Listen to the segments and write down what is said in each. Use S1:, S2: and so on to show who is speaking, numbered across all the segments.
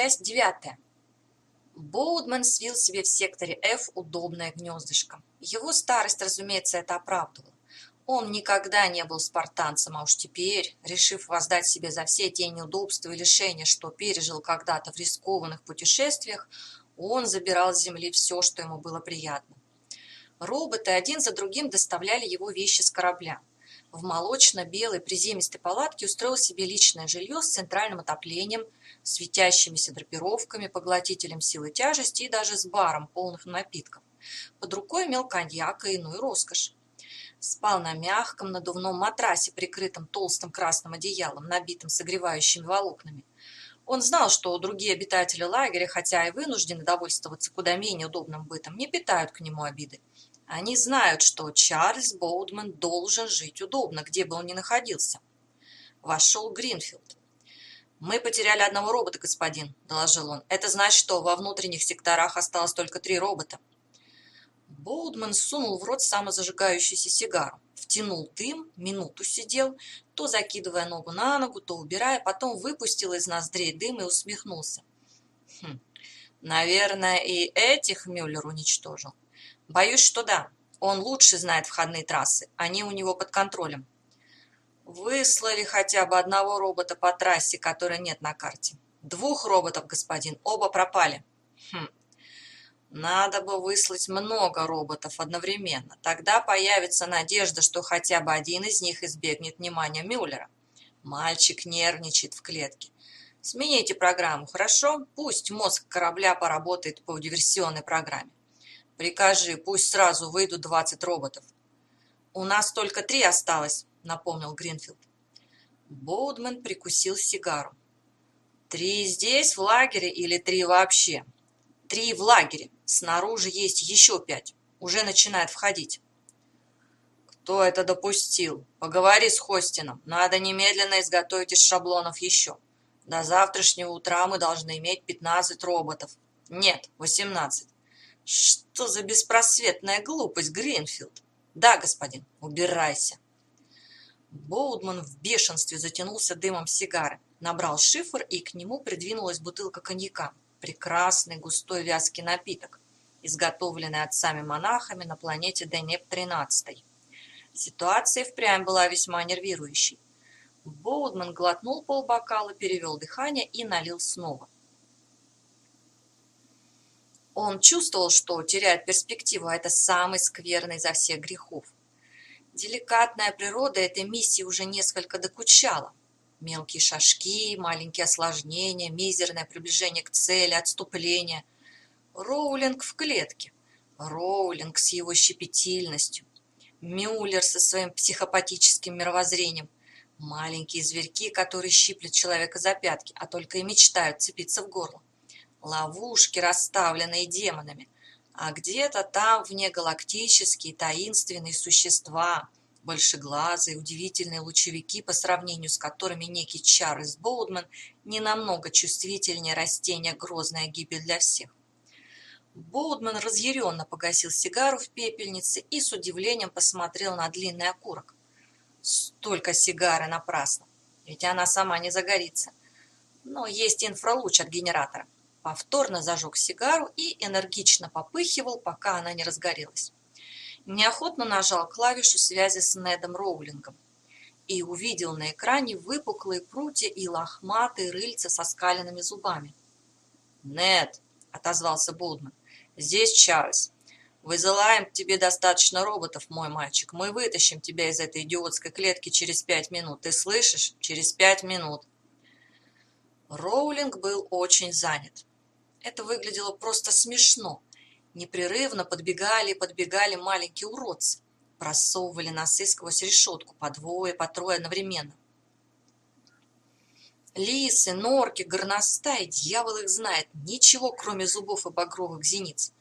S1: Часть девятая. Боудман свил себе в секторе F удобное гнездышко. Его старость, разумеется, это оправдывала. Он никогда не был спартанцем, а уж теперь, решив воздать себе за все те неудобства и лишения, что пережил когда-то в рискованных путешествиях, он забирал с земли все, что ему было приятно. Роботы один за другим доставляли его вещи с корабля. В молочно-белой приземистой палатке устроил себе личное жилье с центральным отоплением, светящимися драпировками, поглотителем силы тяжести и даже с баром полных напитков. Под рукой имел коньяк и иную роскошь. Спал на мягком надувном матрасе, прикрытом толстым красным одеялом, набитым согревающими волокнами. Он знал, что другие обитатели лагеря, хотя и вынуждены довольствоваться куда менее удобным бытом, не питают к нему обиды. Они знают, что Чарльз Боудман должен жить удобно, где бы он ни находился. Вошел Гринфилд. «Мы потеряли одного робота, господин», – доложил он. «Это значит, что во внутренних секторах осталось только три робота». Боудман сунул в рот самозажигающуюся сигару, втянул дым, минуту сидел, то закидывая ногу на ногу, то убирая, потом выпустил из ноздрей дым и усмехнулся. «Хм, наверное, и этих Мюллер уничтожил». Боюсь, что да. Он лучше знает входные трассы. Они у него под контролем. Выслали хотя бы одного робота по трассе, которой нет на карте. Двух роботов, господин. Оба пропали. Хм. Надо бы выслать много роботов одновременно. Тогда появится надежда, что хотя бы один из них избегнет внимания Мюллера. Мальчик нервничает в клетке. Смените программу, хорошо? Пусть мозг корабля поработает по диверсионной программе. Прикажи, пусть сразу выйдут двадцать роботов. У нас только три осталось, напомнил Гринфилд. Боудман прикусил сигару. Три здесь, в лагере, или три вообще? Три в лагере. Снаружи есть еще пять. Уже начинает входить. Кто это допустил? Поговори с Хостином. Надо немедленно изготовить из шаблонов еще. До завтрашнего утра мы должны иметь 15 роботов. Нет, 18. Что за беспросветная глупость, Гринфилд? Да, господин, убирайся. Боудман в бешенстве затянулся дымом сигары, набрал шифр, и к нему придвинулась бутылка коньяка. Прекрасный густой вязкий напиток, изготовленный отцами-монахами на планете Денеп-13. Ситуация впрямь была весьма нервирующей. Боудман глотнул полбокала, перевел дыхание и налил снова. Он чувствовал, что теряет перспективу, а это самый скверный из всех грехов. Деликатная природа этой миссии уже несколько докучала. Мелкие шажки, маленькие осложнения, мизерное приближение к цели, отступление. Роулинг в клетке. Роулинг с его щепетильностью. Мюллер со своим психопатическим мировоззрением. Маленькие зверьки, которые щиплют человека за пятки, а только и мечтают цепиться в горло ловушки, расставленные демонами, а где-то там внегалактические таинственные существа, большеглазые, удивительные лучевики, по сравнению с которыми некий Чарльз Боудман не намного чувствительнее растения «Грозная гибель для всех». Боудман разъяренно погасил сигару в пепельнице и с удивлением посмотрел на длинный окурок. Столько сигары напрасно, ведь она сама не загорится. Но есть инфралуч от генератора повторно зажег сигару и энергично попыхивал, пока она не разгорелась. Неохотно нажал клавишу связи с Недом Роулингом и увидел на экране выпуклые прутья и лохматые рыльца со скаленными зубами. «Нед», — отозвался Болдман, — «здесь Чарльз. Вызываем тебе достаточно роботов, мой мальчик. Мы вытащим тебя из этой идиотской клетки через пять минут. Ты слышишь? Через пять минут». Роулинг был очень занят. Это выглядело просто смешно. Непрерывно подбегали и подбегали маленькие уродцы. Просовывали носы сквозь решетку по двое, по трое одновременно. Лисы, норки, горностаи, дьявол их знает, ничего кроме зубов и багровых зениц.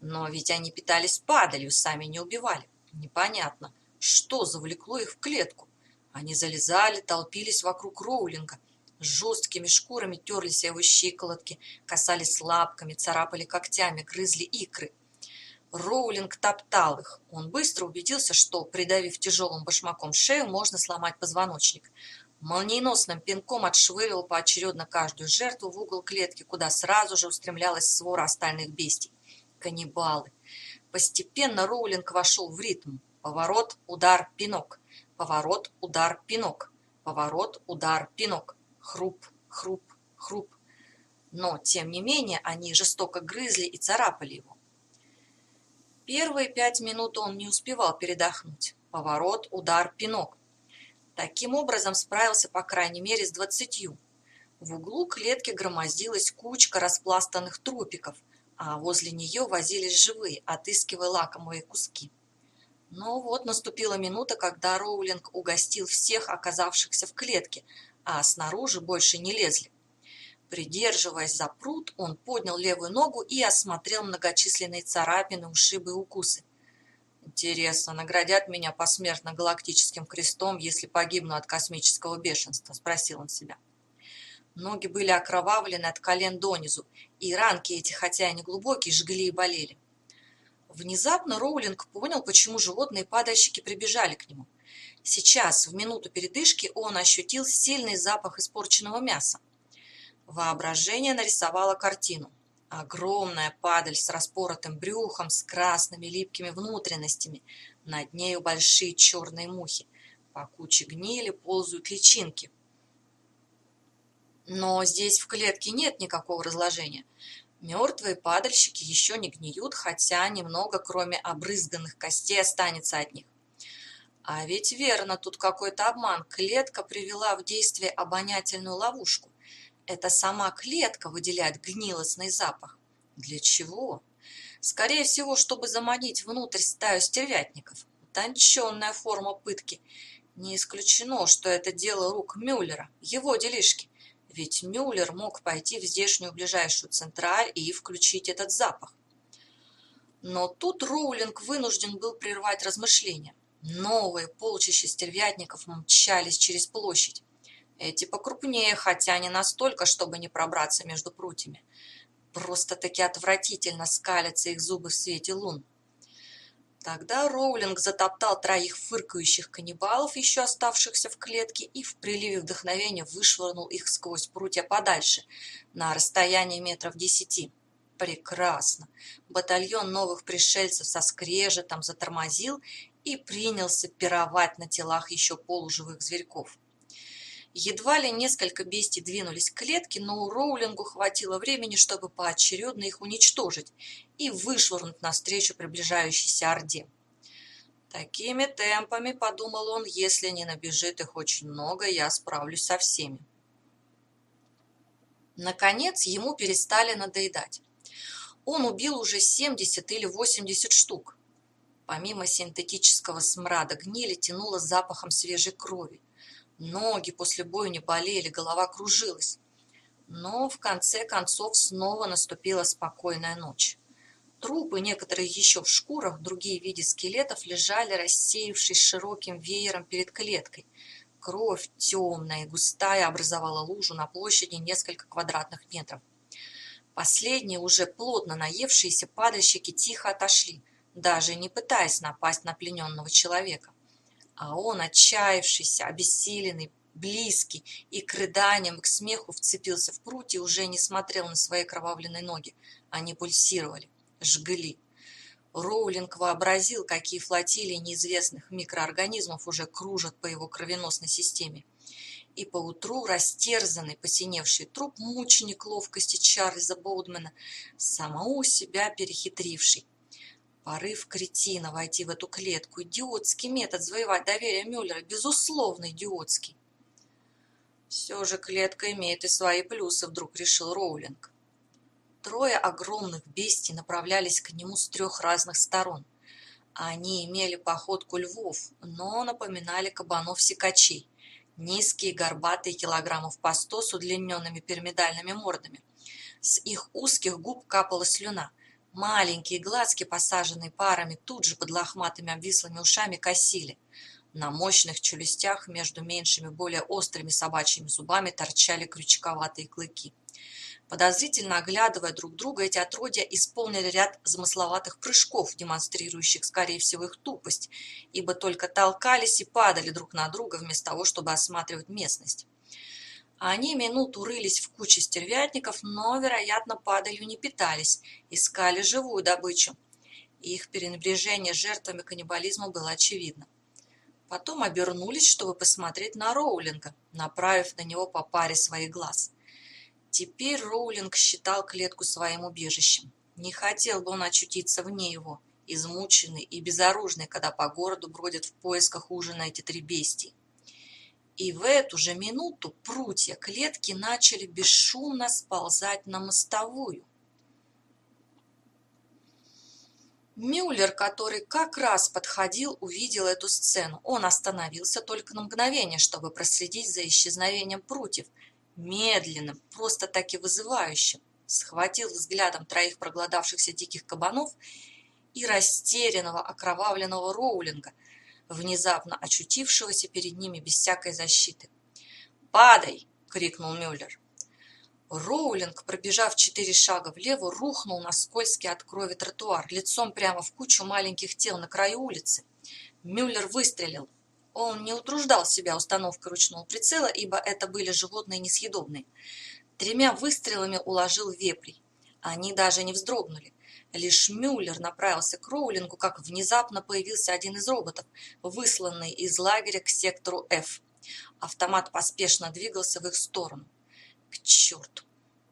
S1: Но ведь они питались падалью, сами не убивали. Непонятно, что завлекло их в клетку. Они залезали, толпились вокруг Роулинга – жесткими шкурами терлись его щиколотки, касались лапками, царапали когтями, грызли икры. Роулинг топтал их. Он быстро убедился, что, придавив тяжелым башмаком шею, можно сломать позвоночник. молниеносным пинком отшвыривал поочередно каждую жертву в угол клетки, куда сразу же устремлялась свора остальных бестий. Каннибалы. Постепенно Роулинг вошел в ритм. Поворот, удар, пинок. Поворот, удар, пинок. Поворот, удар, пинок. Хруп, хруп, хруп. Но, тем не менее, они жестоко грызли и царапали его. Первые пять минут он не успевал передохнуть. Поворот, удар, пинок. Таким образом справился по крайней мере с двадцатью. В углу клетки громоздилась кучка распластанных трупиков, а возле нее возились живые, отыскивая лакомые куски. Но вот наступила минута, когда Роулинг угостил всех оказавшихся в клетке, а снаружи больше не лезли. Придерживаясь за пруд, он поднял левую ногу и осмотрел многочисленные царапины, ушибы и укусы. Интересно, наградят меня посмертно галактическим крестом, если погибну от космического бешенства? Спросил он себя. Ноги были окровавлены от колен донизу, и ранки эти, хотя и не глубокие, жгли и болели. Внезапно Роулинг понял, почему животные-падальщики прибежали к нему. Сейчас, в минуту передышки, он ощутил сильный запах испорченного мяса. Воображение нарисовало картину. Огромная падаль с распоротым брюхом, с красными липкими внутренностями. Над нею большие черные мухи. По куче гнили ползают личинки. Но здесь в клетке нет никакого разложения. Мертвые падальщики еще не гниют, хотя немного, кроме обрызганных костей, останется от них. А ведь верно, тут какой-то обман. Клетка привела в действие обонятельную ловушку. Это сама клетка выделяет гнилостный запах. Для чего? Скорее всего, чтобы заманить внутрь стаю стервятников. Утонченная форма пытки. Не исключено, что это дело рук Мюллера, его делишки. Ведь Мюллер мог пойти в здешнюю ближайшую централь и включить этот запах. Но тут Роулинг вынужден был прервать размышления. Новые полчища стервятников мчались через площадь. Эти покрупнее, хотя не настолько, чтобы не пробраться между прутьями. Просто-таки отвратительно скалятся их зубы в свете лун. Тогда Роулинг затоптал троих фыркающих каннибалов, еще оставшихся в клетке, и в приливе вдохновения вышвырнул их сквозь прутья подальше, на расстоянии метров десяти. Прекрасно! Батальон новых пришельцев со скрежетом затормозил и принялся пировать на телах еще полуживых зверьков. Едва ли несколько бестий двинулись к клетке, но у Роулингу хватило времени, чтобы поочередно их уничтожить и вышвырнуть навстречу приближающейся Орде. Такими темпами, подумал он, если не набежит их очень много, я справлюсь со всеми. Наконец, ему перестали надоедать. Он убил уже 70 или 80 штук. Помимо синтетического смрада гнили тянуло запахом свежей крови. Ноги после боя не болели, голова кружилась. Но в конце концов снова наступила спокойная ночь. Трупы, некоторые еще в шкурах, другие в виде скелетов, лежали, рассеявшись широким веером перед клеткой. Кровь темная и густая образовала лужу на площади несколько квадратных метров. Последние, уже плотно наевшиеся падальщики, тихо отошли, даже не пытаясь напасть на плененного человека. А он, отчаявшийся, обессиленный, близкий и к рыданиям, к смеху вцепился в прутья и уже не смотрел на свои кровавленные ноги. Они пульсировали, жгли. Роулинг вообразил, какие флотилии неизвестных микроорганизмов уже кружат по его кровеносной системе. И поутру растерзанный, посиневший труп мученик ловкости Чарльза Боудмена, самого себя перехитривший, Порыв кретина войти в эту клетку. Идиотский метод завоевать доверие Мюллера. Безусловно, идиотский. Все же клетка имеет и свои плюсы, вдруг решил Роулинг. Трое огромных бестий направлялись к нему с трех разных сторон. Они имели походку львов, но напоминали кабанов-сикачей. Низкие, горбатые, килограммов по сто с удлиненными пирамидальными мордами. С их узких губ капала слюна – Маленькие глазки, посаженные парами, тут же под лохматыми обвислыми ушами косили. На мощных челюстях между меньшими, более острыми собачьими зубами торчали крючковатые клыки. Подозрительно оглядывая друг друга, эти отродья исполнили ряд замысловатых прыжков, демонстрирующих, скорее всего, их тупость, ибо только толкались и падали друг на друга вместо того, чтобы осматривать местность. Они минуту рылись в куче стервятников, но, вероятно, падалью не питались, искали живую добычу. Их пренебрежение жертвами каннибализма было очевидно. Потом обернулись, чтобы посмотреть на Роулинга, направив на него по паре своих глаз – Теперь Роулинг считал клетку своим убежищем. Не хотел бы он очутиться вне его, измученный и безоружный, когда по городу бродят в поисках ужина эти три бестии. И в эту же минуту прутья клетки начали бесшумно сползать на мостовую. Мюллер, который как раз подходил, увидел эту сцену. Он остановился только на мгновение, чтобы проследить за исчезновением прутьев – медленным, просто таки вызывающим, схватил взглядом троих проголодавшихся диких кабанов и растерянного окровавленного Роулинга, внезапно очутившегося перед ними без всякой защиты. «Падай!» — крикнул Мюллер. Роулинг, пробежав четыре шага влево, рухнул на скользкий от крови тротуар, лицом прямо в кучу маленьких тел на краю улицы. Мюллер выстрелил. Он не утруждал себя установкой ручного прицела, ибо это были животные несъедобные. Тремя выстрелами уложил вепрей. Они даже не вздрогнули. Лишь Мюллер направился к Роулингу, как внезапно появился один из роботов, высланный из лагеря к сектору F. Автомат поспешно двигался в их сторону. К черту!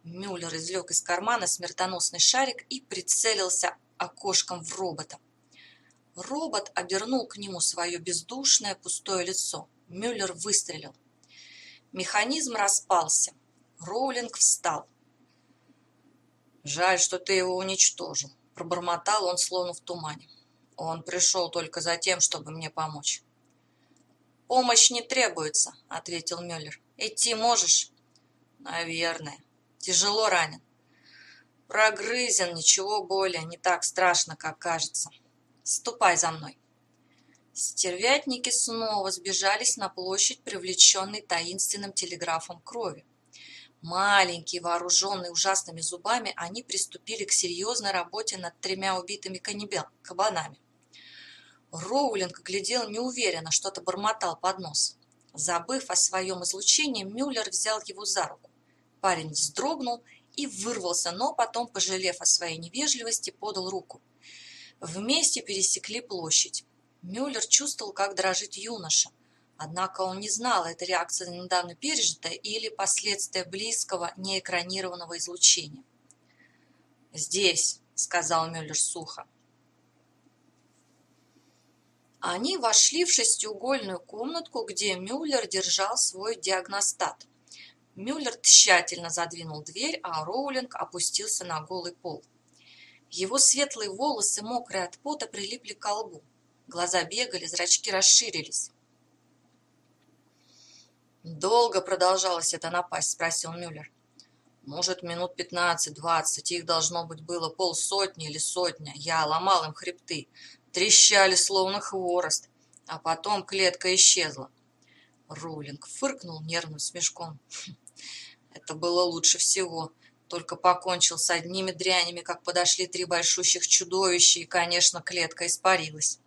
S1: Мюллер извлек из кармана смертоносный шарик и прицелился окошком в робота. Робот обернул к нему свое бездушное пустое лицо. Мюллер выстрелил. Механизм распался. Роулинг встал. «Жаль, что ты его уничтожил», — пробормотал он, словно в тумане. «Он пришел только за тем, чтобы мне помочь». «Помощь не требуется», — ответил Мюллер. «Идти можешь?» «Наверное. Тяжело ранен». «Прогрызен, ничего более, не так страшно, как кажется». Ступай за мной. Стервятники снова сбежались на площадь, привлеченной таинственным телеграфом крови. Маленькие, вооруженные ужасными зубами, они приступили к серьезной работе над тремя убитыми каннибал, кабанами. Роулинг глядел неуверенно, что-то бормотал под нос. Забыв о своем излучении, Мюллер взял его за руку. Парень вздрогнул и вырвался, но потом, пожалев о своей невежливости, подал руку. Вместе пересекли площадь. Мюллер чувствовал, как дрожит юноша. Однако он не знал, это реакция недавно пережитая или последствия близкого неэкранированного излучения. «Здесь», — сказал Мюллер сухо. Они вошли в шестиугольную комнатку, где Мюллер держал свой диагностат. Мюллер тщательно задвинул дверь, а Роулинг опустился на голый пол. Его светлые волосы, мокрые от пота, прилипли к лбу. Глаза бегали, зрачки расширились. «Долго продолжалась эта напасть?» – спросил Мюллер. «Может, минут пятнадцать-двадцать. Их должно быть было полсотни или сотня. Я ломал им хребты. Трещали, словно хворост. А потом клетка исчезла». Рулинг фыркнул нервным смешком. «Хм, «Это было лучше всего. Только покончил с одними дрянями, как подошли три большущих чудовища, и, конечно, клетка испарилась.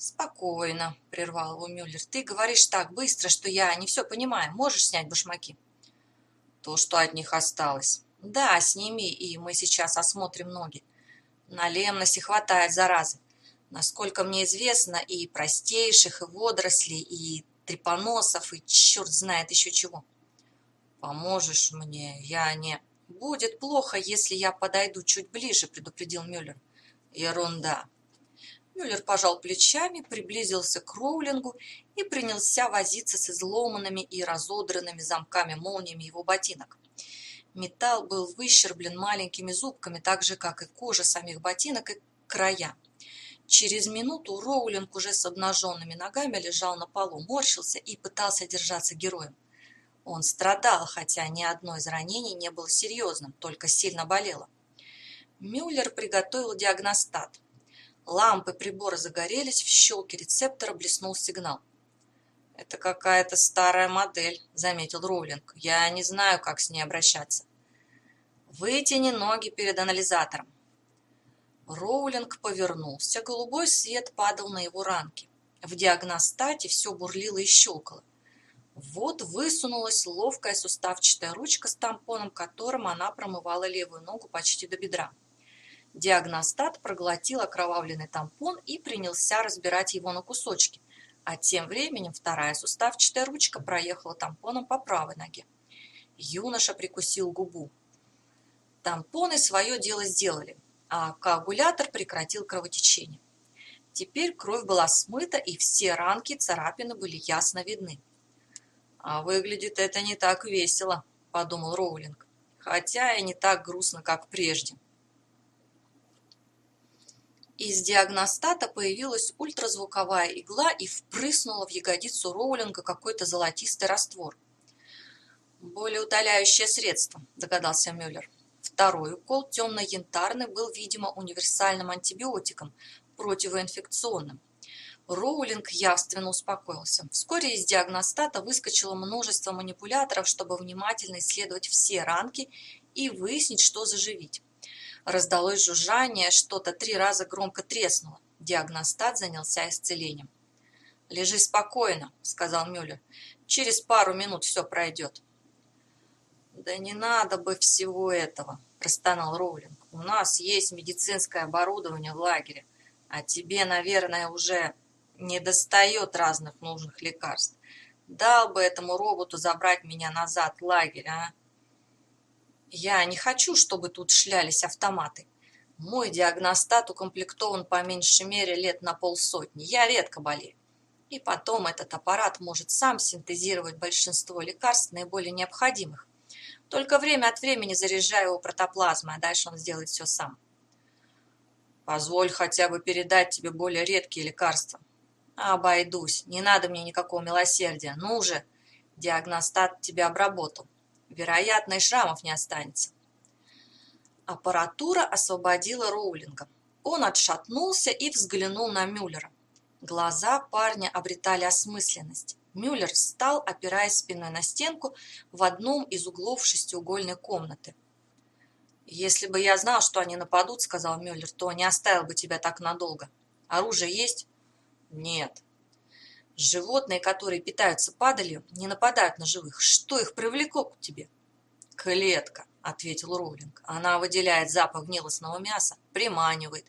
S1: «Спокойно», — прервал его Мюллер. «Ты говоришь так быстро, что я не все понимаю. Можешь снять башмаки?» «То, что от них осталось». «Да, сними, и мы сейчас осмотрим ноги. На лемности хватает заразы. Насколько мне известно, и простейших, и водорослей, и трепоносов, и черт знает еще чего». «Поможешь мне? Я не...» «Будет плохо, если я подойду чуть ближе», — предупредил Мюллер. «Ерунда». Мюллер пожал плечами, приблизился к Роулингу и принялся возиться с изломанными и разодранными замками-молниями его ботинок. Металл был выщерблен маленькими зубками, так же, как и кожа самих ботинок и края. Через минуту Роулинг уже с обнаженными ногами лежал на полу, морщился и пытался держаться героем. Он страдал, хотя ни одно из ранений не было серьезным, только сильно болело. Мюллер приготовил диагностат. Лампы прибора загорелись, в щелке рецептора блеснул сигнал. «Это какая-то старая модель», — заметил Роулинг. «Я не знаю, как с ней обращаться». Вытяни ноги перед анализатором. Роулинг повернулся, голубой свет падал на его ранки. В диагностате все бурлило и щелкало. Вот высунулась ловкая суставчатая ручка с тампоном, которым она промывала левую ногу почти до бедра. Диагностат проглотил окровавленный тампон и принялся разбирать его на кусочки, а тем временем вторая суставчатая ручка проехала тампоном по правой ноге. Юноша прикусил губу. Тампоны свое дело сделали, а коагулятор прекратил кровотечение. Теперь кровь была смыта, и все ранки и царапины были ясно видны. «А выглядит это не так весело», — подумал Роулинг, «хотя и не так грустно, как прежде». Из диагностата появилась ультразвуковая игла и впрыснула в ягодицу Роулинга какой-то золотистый раствор. «Более утоляющее средство», — догадался Мюллер. Второй укол, темно-янтарный, был, видимо, универсальным антибиотиком, противоинфекционным. Роулинг явственно успокоился. Вскоре из диагностата выскочило множество манипуляторов, чтобы внимательно исследовать все ранки и выяснить, что заживить. Раздалось жужжание, что-то три раза громко треснуло. Диагностат занялся исцелением. «Лежи спокойно», — сказал Мюллер. «Через пару минут все пройдет». «Да не надо бы всего этого», – простонал Роулинг. «У нас есть медицинское оборудование в лагере, а тебе, наверное, уже не достает разных нужных лекарств. Дал бы этому роботу забрать меня назад в лагерь, а?» «Я не хочу, чтобы тут шлялись автоматы. Мой диагностат укомплектован по меньшей мере лет на полсотни. Я редко болею. И потом этот аппарат может сам синтезировать большинство лекарств, наиболее необходимых. Только время от времени заряжаю его протоплазмой, а дальше он сделает все сам. Позволь хотя бы передать тебе более редкие лекарства. Обойдусь, не надо мне никакого милосердия. Ну уже, диагностат тебя обработал. Вероятно, и шрамов не останется. Аппаратура освободила Роулинга. Он отшатнулся и взглянул на Мюллера. Глаза парня обретали осмысленность. Мюллер встал, опираясь спиной на стенку в одном из углов шестиугольной комнаты. «Если бы я знал, что они нападут, — сказал Мюллер, — то не оставил бы тебя так надолго. Оружие есть?» «Нет». «Животные, которые питаются падалью, не нападают на живых. Что их привлекло к тебе?» «Клетка», — ответил Роулинг. «Она выделяет запах гнилостного мяса, приманивает.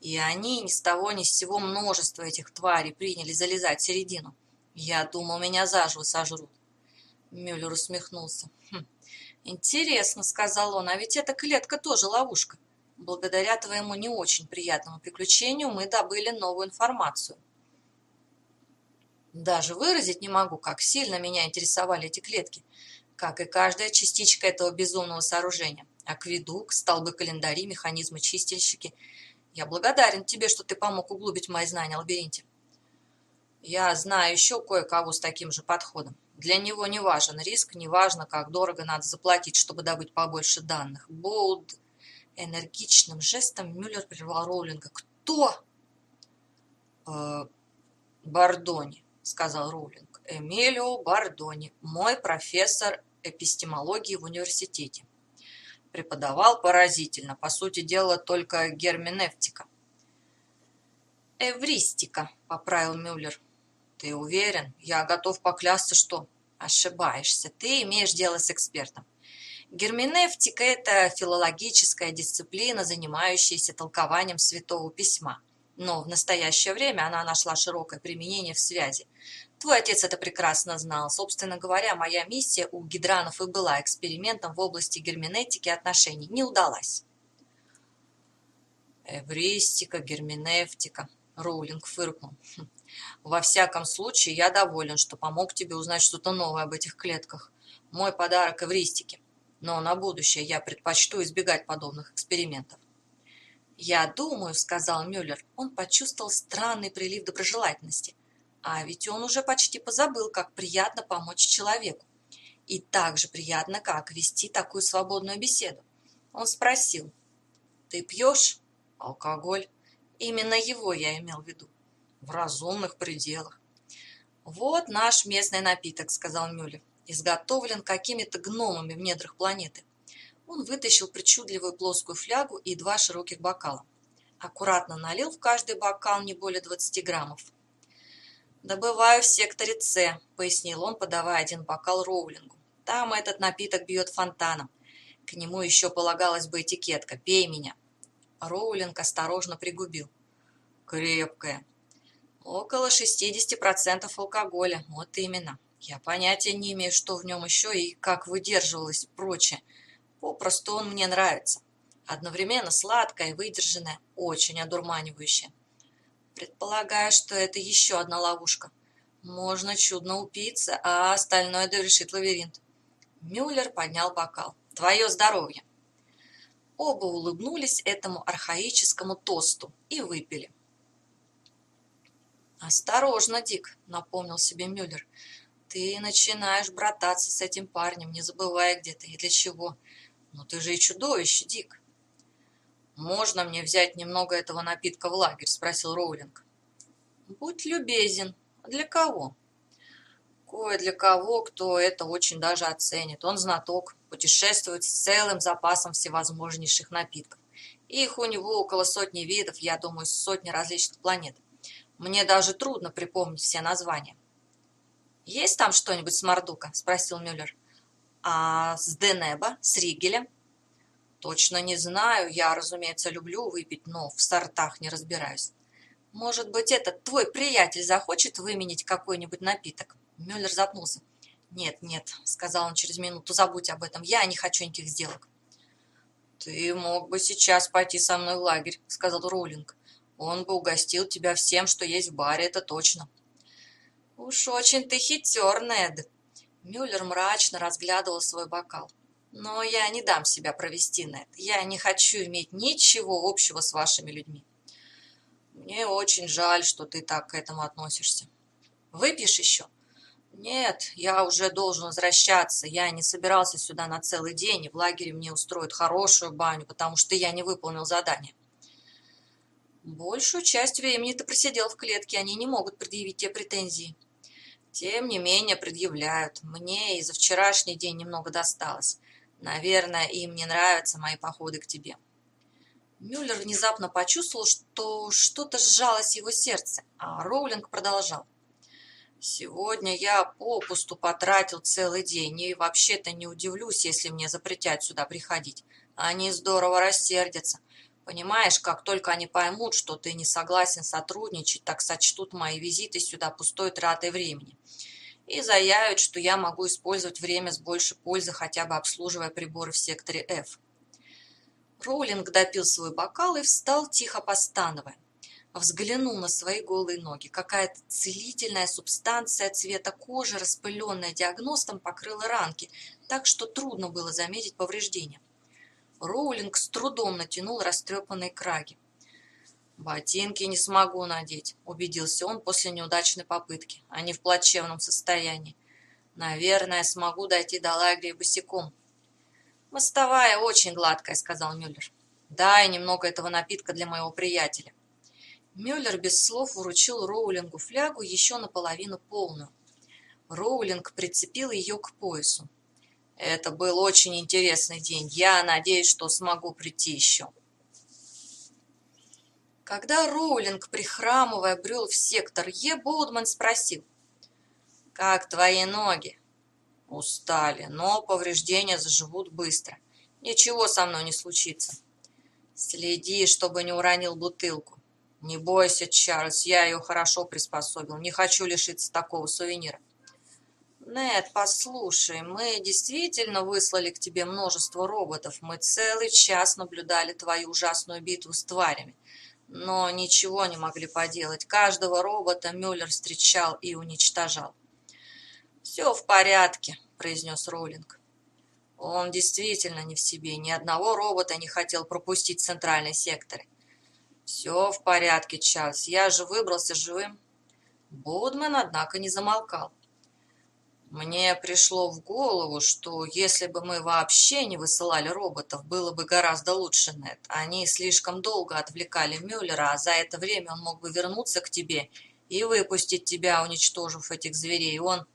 S1: И они ни с того ни с сего множество этих тварей приняли залезать в середину. Я думал, меня заживо сожрут. Мюллер усмехнулся. Хм, интересно, сказал он, а ведь эта клетка тоже ловушка. Благодаря твоему не очень приятному приключению мы добыли новую информацию. Даже выразить не могу, как сильно меня интересовали эти клетки, как и каждая частичка этого безумного сооружения. Акведук, столбы календари, механизмы чистильщики. Я благодарен тебе, что ты помог углубить мои знания о лабиринте. Я знаю еще кое-кого с таким же подходом. Для него не важен риск, не важно, как дорого надо заплатить, чтобы добыть побольше данных. Болд энергичным жестом Мюллер прервал Роулинга. «Кто?» э, «Бардони», — сказал Роулинг. «Эмилио Бардони, мой профессор эпистемологии в университете. Преподавал поразительно, по сути дела, только герменевтика». «Эвристика», — поправил Мюллер. Ты уверен? Я готов поклясться, что... Ошибаешься. Ты имеешь дело с экспертом. Герменевтика – это филологическая дисциплина, занимающаяся толкованием Святого Письма. Но в настоящее время она нашла широкое применение в связи. Твой отец это прекрасно знал. Собственно говоря, моя миссия у гидранов и была экспериментом в области герменетики отношений. Не удалась. Эвристика, герменевтика. Роулинг фыркнул. Хм. Во всяком случае, я доволен, что помог тебе узнать что-то новое об этих клетках. Мой подарок эвристике. Но на будущее я предпочту избегать подобных экспериментов. «Я думаю», — сказал Мюллер, — он почувствовал странный прилив доброжелательности. А ведь он уже почти позабыл, как приятно помочь человеку. И так же приятно, как вести такую свободную беседу. Он спросил, «Ты пьешь?» «Алкоголь». Именно его я имел в виду в разумных пределах. «Вот наш местный напиток», — сказал Мюллер. «Изготовлен какими-то гномами в недрах планеты. Он вытащил причудливую плоскую флягу и два широких бокала. Аккуратно налил в каждый бокал не более 20 граммов. «Добываю в секторе С», — пояснил он, подавая один бокал Роулингу. «Там этот напиток бьет фонтаном. К нему еще полагалась бы этикетка «Пей меня». Роулинг осторожно пригубил. «Крепкая. Около 60% алкоголя. Вот именно. Я понятия не имею, что в нем еще и как выдерживалось прочее. Попросту он мне нравится. Одновременно сладкое, выдержанное, очень одурманивающее. Предполагаю, что это еще одна ловушка. Можно чудно упиться, а остальное дорешит лабиринт. Мюллер поднял бокал. Твое здоровье. Оба улыбнулись этому архаическому тосту и выпили. «Осторожно, Дик», — напомнил себе Мюллер. «Ты начинаешь брататься с этим парнем, не забывая, где ты и для чего. Но ты же и чудовище, Дик». «Можно мне взять немного этого напитка в лагерь?» – спросил Роулинг. «Будь любезен. Для кого?» «Кое для кого, кто это очень даже оценит. Он знаток, путешествует с целым запасом всевозможнейших напитков. Их у него около сотни видов, я думаю, сотни различных планет. Мне даже трудно припомнить все названия». «Есть там что-нибудь с Мордука?» – спросил Мюллер. «А с Денеба, с Ригеля?» Точно не знаю. Я, разумеется, люблю выпить, но в сортах не разбираюсь. Может быть, этот твой приятель захочет выменить какой-нибудь напиток? Мюллер запнулся. Нет, нет, сказал он через минуту, забудь об этом. Я не хочу никаких сделок. Ты мог бы сейчас пойти со мной в лагерь, сказал Роулинг. Он бы угостил тебя всем, что есть в баре, это точно. Уж очень ты хитер, Нед. Мюллер мрачно разглядывал свой бокал. Но я не дам себя провести, Нед. Я не хочу иметь ничего общего с вашими людьми. Мне очень жаль, что ты так к этому относишься. Выпьешь еще? Нет, я уже должен возвращаться. Я не собирался сюда на целый день, и в лагере мне устроят хорошую баню, потому что я не выполнил задание. Большую часть времени ты просидел в клетке, они не могут предъявить тебе претензии. Тем не менее предъявляют. Мне и за вчерашний день немного досталось. Наверное, им не нравятся мои походы к тебе. Мюллер внезапно почувствовал, что что-то сжалось его сердце, а Роулинг продолжал. «Сегодня я попусту потратил целый день, и вообще-то не удивлюсь, если мне запретят сюда приходить. Они здорово рассердятся. Понимаешь, как только они поймут, что ты не согласен сотрудничать, так сочтут мои визиты сюда пустой тратой времени и заявит, что я могу использовать время с большей пользой, хотя бы обслуживая приборы в секторе F. Роулинг допил свой бокал и встал, тихо постановая. Взглянул на свои голые ноги. Какая-то целительная субстанция цвета кожи, распыленная диагностом, покрыла ранки, так что трудно было заметить повреждения. Роулинг с трудом натянул растрепанные краги. «Ботинки не смогу надеть», — убедился он после неудачной попытки. «Они в плачевном состоянии. Наверное, смогу дойти до лагеря босиком». «Мостовая очень гладкая», — сказал Мюллер. «Дай немного этого напитка для моего приятеля». Мюллер без слов вручил Роулингу флягу еще наполовину полную. Роулинг прицепил ее к поясу. «Это был очень интересный день. Я надеюсь, что смогу прийти еще». Когда Роулинг, прихрамывая, брел в сектор Е, Боудман спросил. «Как твои ноги?» «Устали, но повреждения заживут быстро. Ничего со мной не случится. Следи, чтобы не уронил бутылку. Не бойся, Чарльз, я ее хорошо приспособил. Не хочу лишиться такого сувенира». «Нет, послушай, мы действительно выслали к тебе множество роботов. Мы целый час наблюдали твою ужасную битву с тварями но ничего не могли поделать. Каждого робота Мюллер встречал и уничтожал. «Все в порядке», — произнес Роллинг. Он действительно не в себе, ни одного робота не хотел пропустить центральный сектор. «Все в порядке, Чарльз, я же выбрался живым». Бодман, однако, не замолкал. Мне пришло в голову, что если бы мы вообще не высылали роботов, было бы гораздо лучше, Нет. Они слишком долго отвлекали Мюллера, а за это время он мог бы вернуться к тебе и выпустить тебя, уничтожив этих зверей. Он...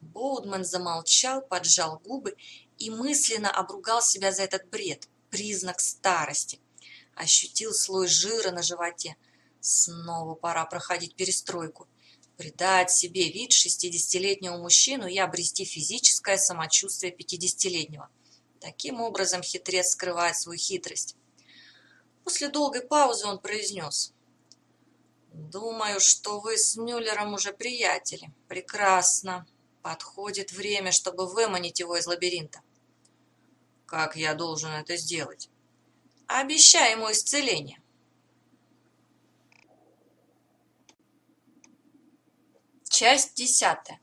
S1: Боудман замолчал, поджал губы и мысленно обругал себя за этот бред, признак старости. Ощутил слой жира на животе. Снова пора проходить перестройку. Придать себе вид шестидесятилетнего мужчину и обрести физическое самочувствие пятидесятилетнего. Таким образом хитрец скрывает свою хитрость. После долгой паузы он произнес. «Думаю, что вы с Мюллером уже приятели. Прекрасно. Подходит время, чтобы выманить его из лабиринта». «Как я должен это сделать?» «Обещай ему исцеление». Часть десятая.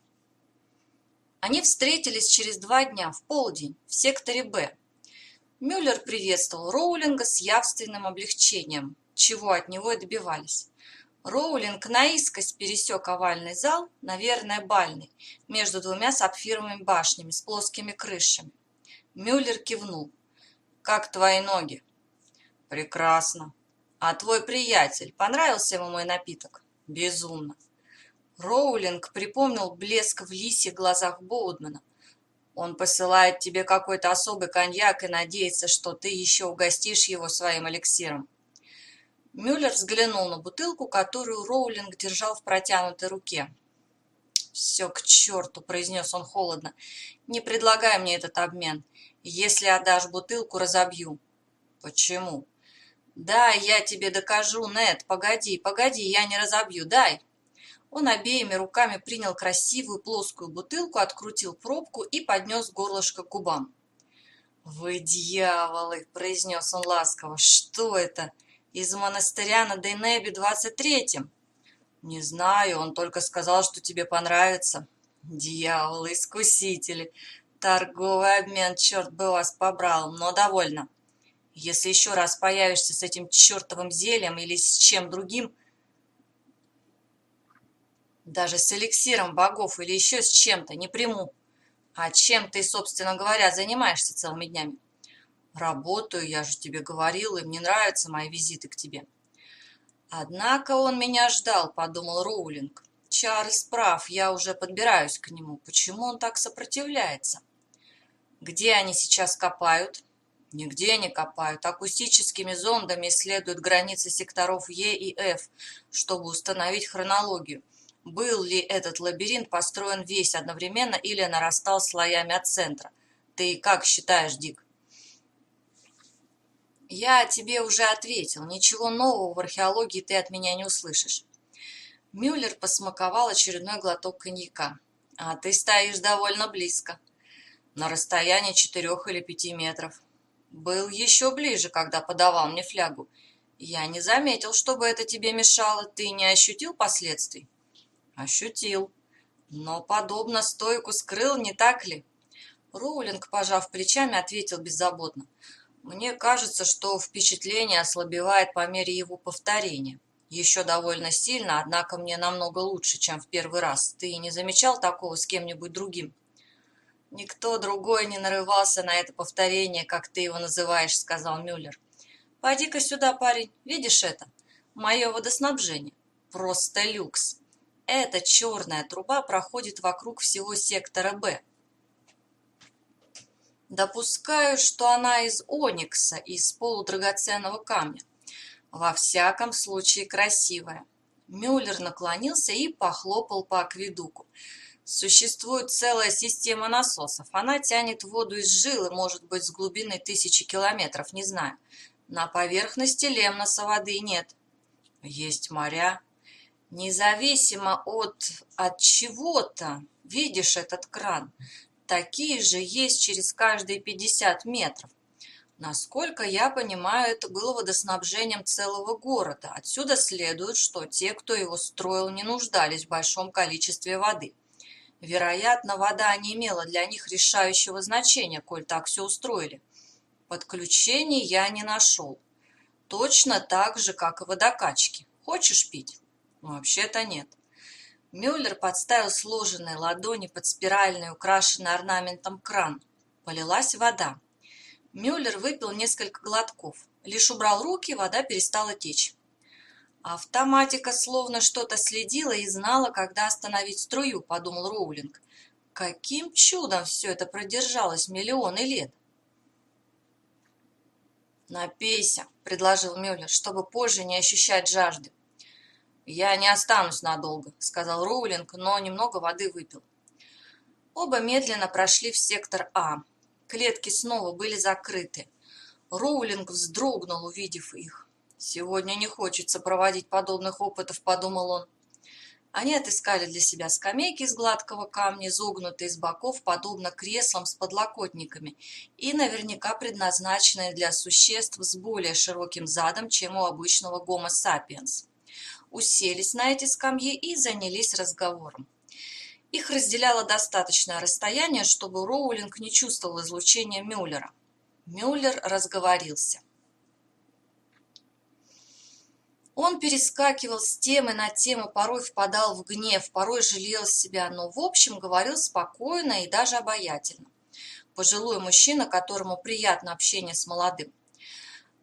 S1: Они встретились через два дня, в полдень, в секторе «Б». Мюллер приветствовал Роулинга с явственным облегчением, чего от него и добивались. Роулинг наискось пересек овальный зал, наверное, бальный, между двумя сапфировыми башнями с плоскими крышами. Мюллер кивнул. «Как твои ноги?» «Прекрасно. А твой приятель, понравился ему мой напиток?» «Безумно. Роулинг припомнил блеск в лисе глазах Боудмана. Он посылает тебе какой-то особый коньяк и надеется, что ты еще угостишь его своим эликсиром. Мюллер взглянул на бутылку, которую Роулинг держал в протянутой руке. «Все к черту», — произнес он холодно. «Не предлагай мне этот обмен. Если отдашь бутылку, разобью». «Почему?» «Да, я тебе докажу, Нед. Погоди, погоди, я не разобью. Дай». Он обеими руками принял красивую плоскую бутылку, открутил пробку и поднес горлышко к губам. «Вы дьяволы!» – произнес он ласково. «Что это? Из монастыря на Дейнебе двадцать третьем?» «Не знаю, он только сказал, что тебе понравится». «Дьяволы, искусители! Торговый обмен, черт бы вас побрал, но довольно. Если еще раз появишься с этим чертовым зельем или с чем другим – даже с эликсиром богов или еще с чем-то не приму. А чем ты, собственно говоря, занимаешься целыми днями? Работаю, я же тебе говорил, и мне нравятся мои визиты к тебе. Однако он меня ждал, подумал Роулинг. Чарльз прав, я уже подбираюсь к нему. Почему он так сопротивляется? Где они сейчас копают? Нигде не копают. Акустическими зондами исследуют границы секторов Е и F, чтобы установить хронологию – был ли этот лабиринт построен весь одновременно или нарастал слоями от центра? Ты как считаешь, Дик? Я тебе уже ответил. Ничего нового в археологии ты от меня не услышишь. Мюллер посмаковал очередной глоток коньяка. А ты стоишь довольно близко. На расстоянии четырех или пяти метров. Был еще ближе, когда подавал мне флягу. Я не заметил, чтобы это тебе мешало. Ты не ощутил последствий? Ощутил. Но подобно стойку скрыл, не так ли? Роулинг, пожав плечами, ответил беззаботно. Мне кажется, что впечатление ослабевает по мере его повторения. Еще довольно сильно, однако мне намного лучше, чем в первый раз. Ты не замечал такого с кем-нибудь другим? Никто другой не нарывался на это повторение, как ты его называешь, сказал Мюллер. Пойди-ка сюда, парень, видишь это? Мое водоснабжение. Просто люкс. Эта черная труба проходит вокруг всего сектора Б. Допускаю, что она из оникса, из полудрагоценного камня. Во всяком случае красивая. Мюллер наклонился и похлопал по акведуку. Существует целая система насосов. Она тянет воду из жилы, может быть, с глубины тысячи километров, не знаю. На поверхности Лемноса воды нет. Есть моря, Независимо от, от чего-то, видишь этот кран, такие же есть через каждые 50 метров. Насколько я понимаю, это было водоснабжением целого города. Отсюда следует, что те, кто его строил, не нуждались в большом количестве воды. Вероятно, вода не имела для них решающего значения, коль так все устроили. Подключений я не нашел. Точно так же, как и водокачки. Хочешь пить? Вообще-то нет. Мюллер подставил сложенные ладони под спиральный, украшенный орнаментом кран. Полилась вода. Мюллер выпил несколько глотков. Лишь убрал руки, вода перестала течь. Автоматика словно что-то следила и знала, когда остановить струю, подумал Роулинг. Каким чудом все это продержалось миллионы лет? «Напейся», — предложил Мюллер, чтобы позже не ощущать жажды. «Я не останусь надолго», — сказал Роулинг, но немного воды выпил. Оба медленно прошли в сектор А. Клетки снова были закрыты. Роулинг вздрогнул, увидев их. «Сегодня не хочется проводить подобных опытов», — подумал он. Они отыскали для себя скамейки из гладкого камня, изогнутые с боков, подобно креслам с подлокотниками, и наверняка предназначенные для существ с более широким задом, чем у обычного гомо сапиенс. Уселись на эти скамьи и занялись разговором. Их разделяло достаточное расстояние, чтобы Роулинг не чувствовал излучения Мюллера. Мюллер разговорился. Он перескакивал с темы на тему, порой впадал в гнев, порой жалел себя, но в общем говорил спокойно и даже обаятельно. Пожилой мужчина, которому приятно общение с молодым.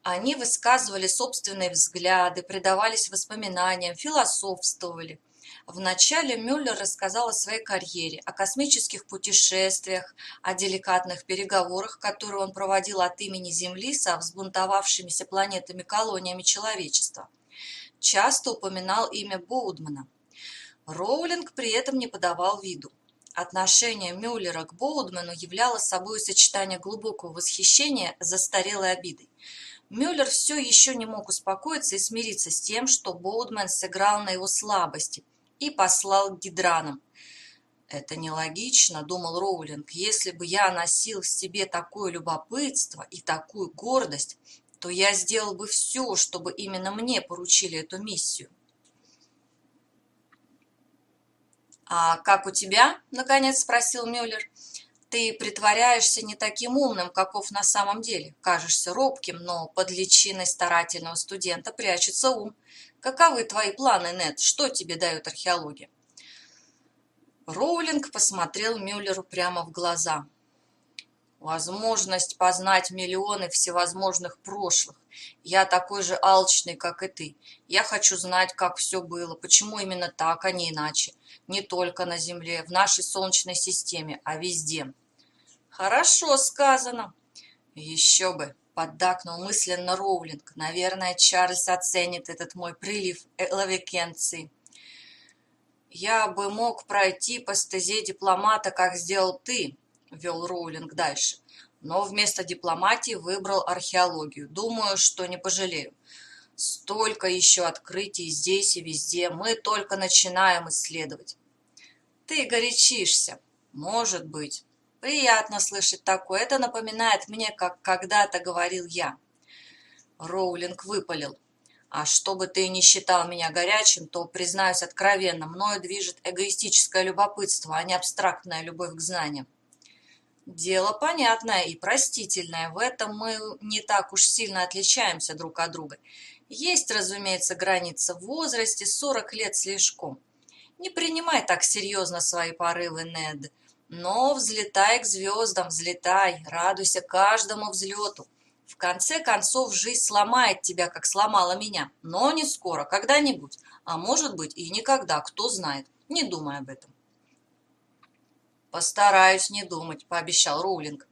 S1: Они высказывали собственные взгляды, предавались воспоминаниям, философствовали. Вначале Мюллер рассказал о своей карьере, о космических путешествиях, о деликатных переговорах, которые он проводил от имени Земли со взбунтовавшимися планетами-колониями человечества – часто упоминал имя Боудмана. Роулинг при этом не подавал виду. Отношение Мюллера к Боудману являло собой сочетание глубокого восхищения застарелой обидой. Мюллер все еще не мог успокоиться и смириться с тем, что Боудман сыграл на его слабости и послал к гидранам. «Это нелогично», — думал Роулинг. «Если бы я носил в себе такое любопытство и такую гордость, то я сделал бы все, чтобы именно мне поручили эту миссию. «А как у тебя?» – наконец спросил Мюллер. «Ты притворяешься не таким умным, каков на самом деле. Кажешься робким, но под личиной старательного студента прячется ум. Каковы твои планы, Нед? Что тебе дает археология?» Роулинг посмотрел Мюллеру прямо в глаза возможность познать миллионы всевозможных прошлых. Я такой же алчный, как и ты. Я хочу знать, как все было, почему именно так, а не иначе. Не только на Земле, в нашей Солнечной системе, а везде. Хорошо сказано. Еще бы, поддакнул мысленно Роулинг. Наверное, Чарльз оценит этот мой прилив элавикенции. Я бы мог пройти по стезе дипломата, как сделал ты, вел Роулинг дальше. Но вместо дипломатии выбрал археологию. Думаю, что не пожалею. Столько еще открытий здесь и везде. Мы только начинаем исследовать. Ты горячишься. Может быть. Приятно слышать такое. Это напоминает мне, как когда-то говорил я. Роулинг выпалил. А чтобы ты не считал меня горячим, то, признаюсь откровенно, мною движет эгоистическое любопытство, а не абстрактная любовь к знаниям. Дело понятное и простительное, в этом мы не так уж сильно отличаемся друг от друга. Есть, разумеется, граница в возрасте 40 лет слишком. Не принимай так серьезно свои порывы, Нед. Но взлетай к звездам, взлетай, радуйся каждому взлету. В конце концов, жизнь сломает тебя, как сломала меня. Но не скоро, когда-нибудь. А может быть и никогда, кто знает. Не думай об этом. «Постараюсь не думать», – пообещал Роулинг.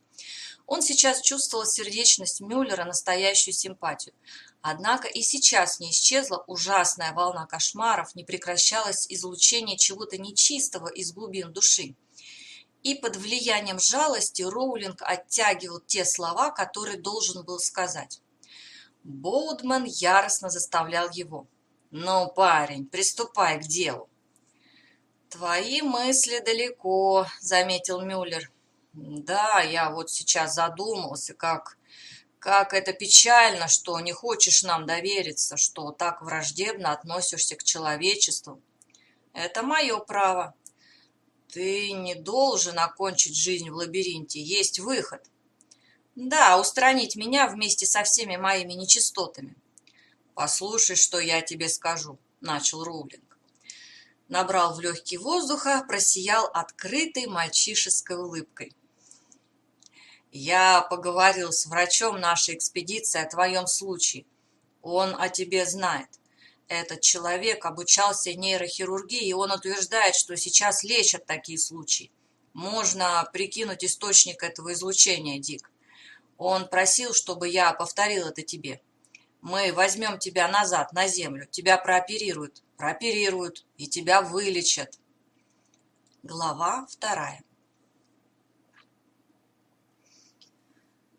S1: Он сейчас чувствовал сердечность Мюллера, настоящую симпатию. Однако и сейчас не исчезла ужасная волна кошмаров, не прекращалось излучение чего-то нечистого из глубин души. И под влиянием жалости Роулинг оттягивал те слова, которые должен был сказать. Боудман яростно заставлял его. «Ну, парень, приступай к делу». «Твои мысли далеко», — заметил Мюллер. «Да, я вот сейчас задумался, как... Как это печально, что не хочешь нам довериться, что так враждебно относишься к человечеству. Это мое право. Ты не должен окончить жизнь в лабиринте, есть выход. Да, устранить меня вместе со всеми моими нечистотами. Послушай, что я тебе скажу, начал Роулинг набрал в легкие воздуха, просиял открытой мальчишеской улыбкой. «Я поговорил с врачом нашей экспедиции о твоем случае. Он о тебе знает. Этот человек обучался нейрохирургии, и он утверждает, что сейчас лечат такие случаи. Можно прикинуть источник этого излучения, Дик. Он просил, чтобы я повторил это тебе. Мы возьмем тебя назад, на землю, тебя прооперируют, прооперируют и тебя вылечат. Глава вторая.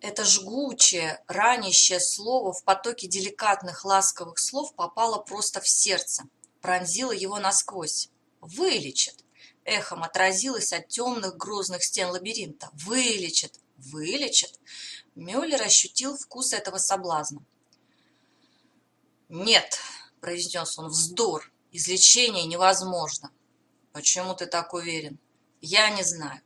S1: Это жгучее, ранящее слово в потоке деликатных ласковых слов попало просто в сердце, пронзило его насквозь. «Вылечит!» Эхом отразилось от темных грозных стен лабиринта. «Вылечит! Вылечит!» Мюллер ощутил вкус этого соблазна. «Нет!» – произнес он. «Вздор! Излечение невозможно!» «Почему ты так уверен?» «Я не знаю.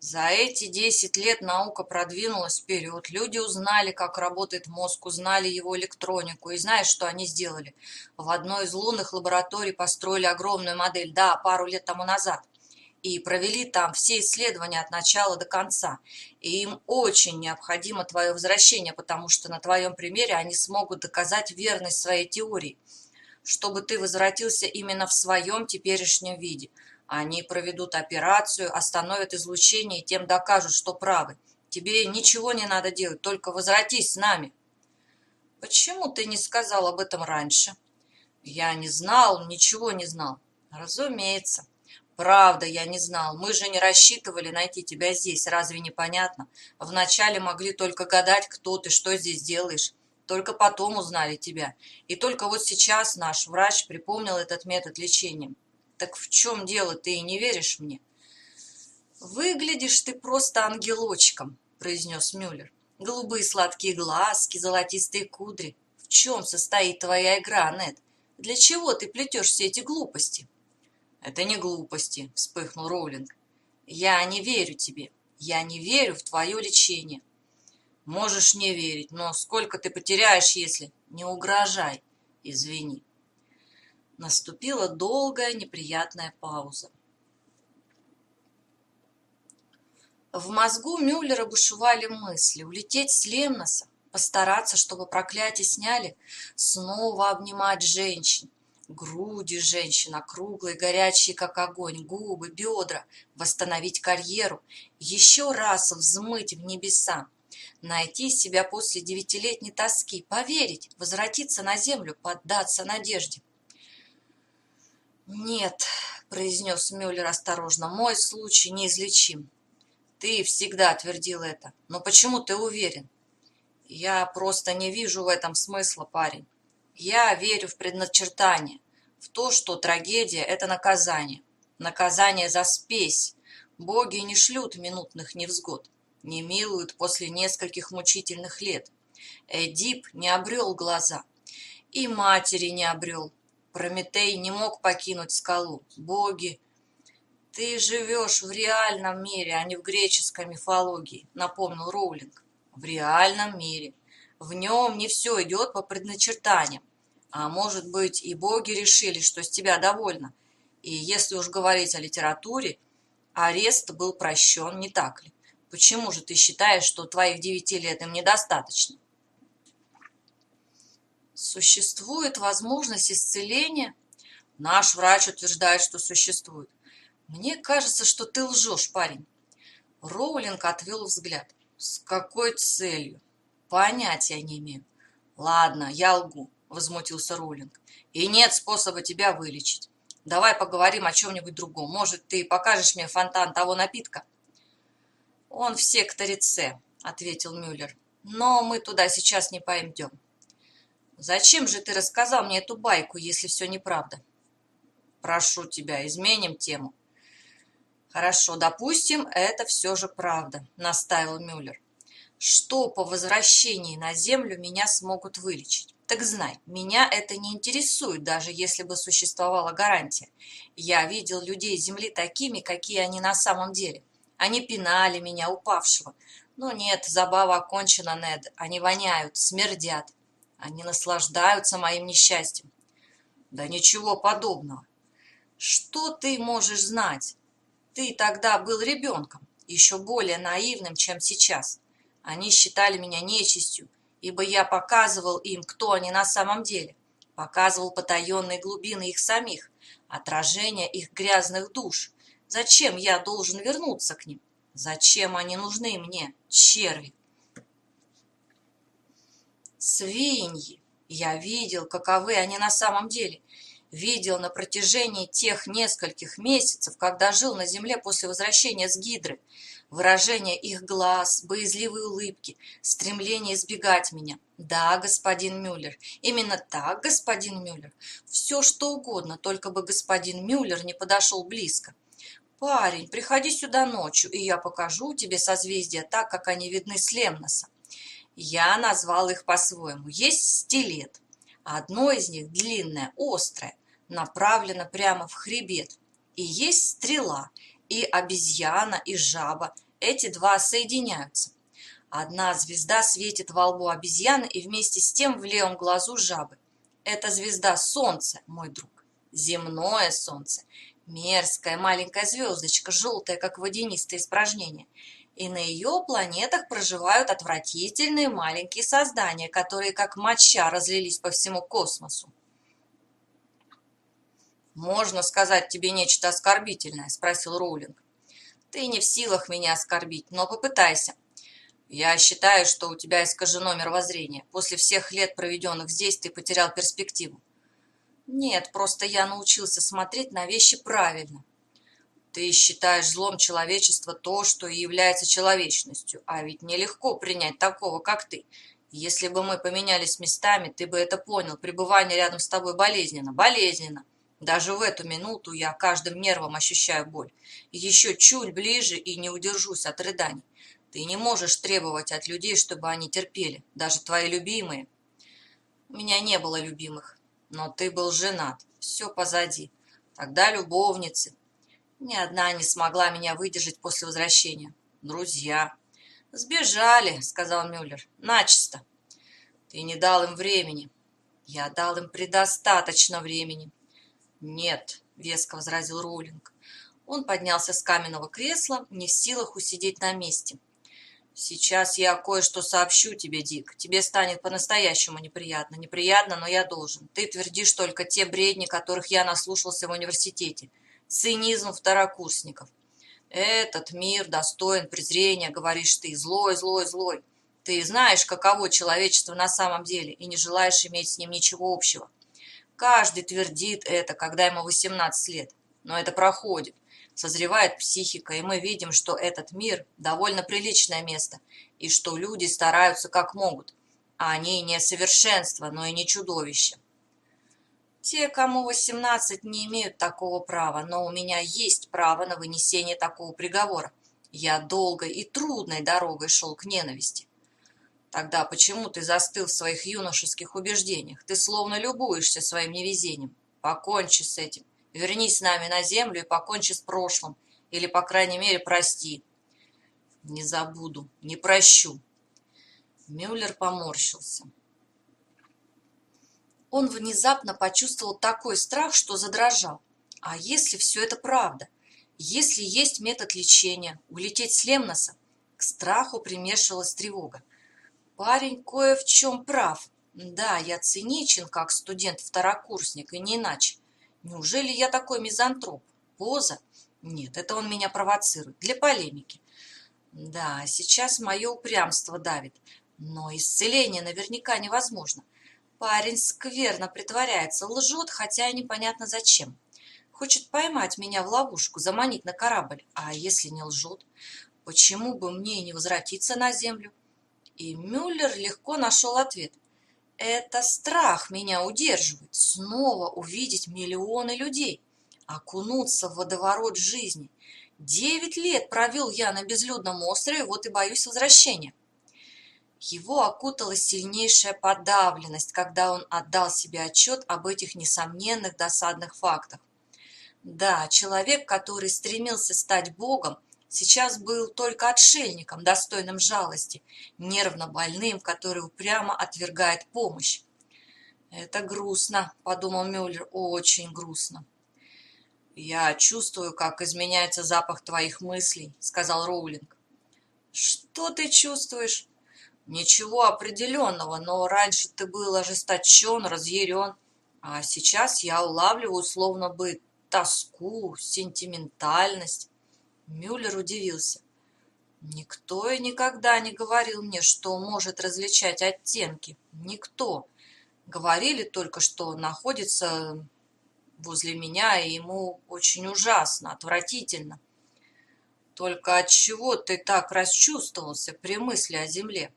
S1: За эти 10 лет наука продвинулась вперед. Люди узнали, как работает мозг, узнали его электронику. И знаешь, что они сделали? В одной из лунных лабораторий построили огромную модель, да, пару лет тому назад. И провели там все исследования от начала до конца. И им очень необходимо твое возвращение, потому что на твоем примере они смогут доказать верность своей теории, чтобы ты возвратился именно в своем теперешнем виде – они проведут операцию, остановят излучение и тем докажут, что правы. Тебе ничего не надо делать, только возвратись с нами. Почему ты не сказал об этом раньше? Я не знал, ничего не знал. Разумеется. Правда, я не знал. Мы же не рассчитывали найти тебя здесь. Разве не понятно? Вначале могли только гадать, кто ты, что здесь делаешь. Только потом узнали тебя. И только вот сейчас наш врач припомнил этот метод лечения. Так в чем дело, ты и не веришь мне? Выглядишь ты просто ангелочком, произнес Мюллер. Голубые сладкие глазки, золотистые кудри. В чем состоит твоя игра, Нед? Для чего ты плетешь все эти глупости? Это не глупости, вспыхнул Роулинг. Я не верю тебе. Я не верю в твое лечение. Можешь не верить, но сколько ты потеряешь, если... Не угрожай. Извини. Наступила долгая неприятная пауза. В мозгу Мюллера бушевали мысли. Улететь с Лемноса, постараться, чтобы проклятие сняли, снова обнимать женщин. Груди женщин, округлые, горячие, как огонь, губы, бедра, восстановить карьеру, еще раз взмыть в небеса, найти себя после девятилетней тоски, поверить, возвратиться на землю, поддаться надежде. «Нет», — произнес Мюллер осторожно, — «мой случай неизлечим». «Ты всегда твердил это, но почему ты уверен?» «Я просто не вижу в этом смысла, парень. Я верю в предначертание, в то, что трагедия — это наказание. Наказание за спесь. Боги не шлют минутных невзгод, не милуют после нескольких мучительных лет. Эдип не обрел глаза, и матери не обрел, Прометей не мог покинуть скалу. Боги, ты живешь в реальном мире, а не в греческой мифологии, напомнил Роулинг. В реальном мире. В нем не все идет по предначертаниям. А может быть, и боги решили, что с тебя довольно. И если уж говорить о литературе, арест был прощен, не так ли? Почему же ты считаешь, что твоих девяти лет им недостаточно? Существует возможность исцеления? Наш врач утверждает, что существует. Мне кажется, что ты лжешь, парень. Роулинг отвел взгляд. С какой целью? Понятия не имею. Ладно, я лгу, возмутился Роулинг. И нет способа тебя вылечить. Давай поговорим о чем-нибудь другом. Может, ты покажешь мне фонтан того напитка? Он в секторе С, ответил Мюллер. Но мы туда сейчас не пойдем. Зачем же ты рассказал мне эту байку, если все неправда? Прошу тебя, изменим тему. Хорошо, допустим, это все же правда, настаивал Мюллер. Что по возвращении на землю меня смогут вылечить? Так знай, меня это не интересует, даже если бы существовала гарантия. Я видел людей Земли такими, какие они на самом деле. Они пинали меня, упавшего. Но нет, забава окончена, Нед. Они воняют, смердят. Они наслаждаются моим несчастьем. Да ничего подобного. Что ты можешь знать? Ты тогда был ребенком, еще более наивным, чем сейчас. Они считали меня нечистью, ибо я показывал им, кто они на самом деле. Показывал потаенные глубины их самих, отражение их грязных душ. Зачем я должен вернуться к ним? Зачем они нужны мне, черви? Свиньи! Я видел, каковы они на самом деле. Видел на протяжении тех нескольких месяцев, когда жил на земле после возвращения с Гидры. Выражение их глаз, боязливые улыбки, стремление избегать меня. Да, господин Мюллер, именно так, господин Мюллер. Все, что угодно, только бы господин Мюллер не подошел близко. Парень, приходи сюда ночью, и я покажу тебе созвездия так, как они видны с Лемноса. Я назвал их по-своему. Есть стилет. Одно из них длинное, острое, направлено прямо в хребет. И есть стрела, и обезьяна, и жаба. Эти два соединяются. Одна звезда светит во лбу обезьяны и вместе с тем в левом глазу жабы. Это звезда Солнце, мой друг. Земное Солнце. Мерзкая маленькая звездочка, желтая, как водянистое испражнение. И на ее планетах проживают отвратительные маленькие создания, которые как моча разлились по всему космосу. «Можно сказать тебе нечто оскорбительное?» – спросил Роулинг. «Ты не в силах меня оскорбить, но попытайся. Я считаю, что у тебя искажено мировоззрение. После всех лет, проведенных здесь, ты потерял перспективу. Нет, просто я научился смотреть на вещи правильно. Ты считаешь злом человечества то, что и является человечностью, а ведь нелегко принять такого, как ты. Если бы мы поменялись местами, ты бы это понял. Пребывание рядом с тобой болезненно, болезненно. Даже в эту минуту я каждым нервом ощущаю боль. Еще чуть ближе и не удержусь от рыданий. Ты не можешь требовать от людей, чтобы они терпели, даже твои любимые. У меня не было любимых, но ты был женат, все позади. Тогда любовницы. Ни одна не смогла меня выдержать после возвращения. Друзья. Сбежали, сказал Мюллер, начисто. Ты не дал им времени. Я дал им предостаточно времени. «Нет», — веско возразил Роулинг. Он поднялся с каменного кресла, не в силах усидеть на месте. «Сейчас я кое-что сообщу тебе, Дик. Тебе станет по-настоящему неприятно. Неприятно, но я должен. Ты твердишь только те бредни, которых я наслушался в университете. Цинизм второкурсников. Этот мир достоин презрения, говоришь ты. Злой, злой, злой. Ты знаешь, каково человечество на самом деле, и не желаешь иметь с ним ничего общего. Каждый твердит это, когда ему 18 лет. Но это проходит. Созревает психика, и мы видим, что этот мир – довольно приличное место, и что люди стараются как могут. А они не совершенство, но и не чудовище. Те, кому 18, не имеют такого права, но у меня есть право на вынесение такого приговора. Я долгой и трудной дорогой шел к ненависти. Тогда почему ты застыл в своих юношеских убеждениях? Ты словно любуешься своим невезением. Покончи с этим. Вернись с нами на землю и покончи с прошлым. Или, по крайней мере, прости. Не забуду, не прощу. Мюллер поморщился. Он внезапно почувствовал такой страх, что задрожал. А если все это правда? Если есть метод лечения, улететь с Лемноса? К страху примешивалась тревога. Парень кое в чем прав. Да, я циничен, как студент-второкурсник, и не иначе. Неужели я такой мизантроп? Поза? Нет, это он меня провоцирует, для полемики. Да, сейчас мое упрямство давит, но исцеление наверняка невозможно. Парень скверно притворяется, лжет, хотя и непонятно зачем. Хочет поймать меня в ловушку, заманить на корабль. А если не лжет? Почему бы мне не возвратиться на землю? И Мюллер легко нашел ответ. Это страх меня удерживает. Снова увидеть миллионы людей. Окунуться в водоворот жизни. Девять лет провел я на безлюдном острове, вот и боюсь возвращения. Его окутала сильнейшая подавленность, когда он отдал себе отчет об этих несомненных досадных фактах. Да, человек, который стремился стать Богом, сейчас был только отшельником, достойным жалости, нервно больным, который упрямо отвергает помощь. «Это грустно», — подумал Мюллер, — «очень грустно». «Я чувствую, как изменяется запах твоих мыслей», — сказал Роулинг. «Что ты чувствуешь?» «Ничего определенного, но раньше ты был ожесточен, разъярен, а сейчас я улавливаю словно бы тоску, сентиментальность. Мюллер удивился. Никто и никогда не говорил мне, что может различать оттенки. Никто. Говорили только, что находится возле меня, и ему очень ужасно, отвратительно. Только от чего ты так расчувствовался при мысли о земле?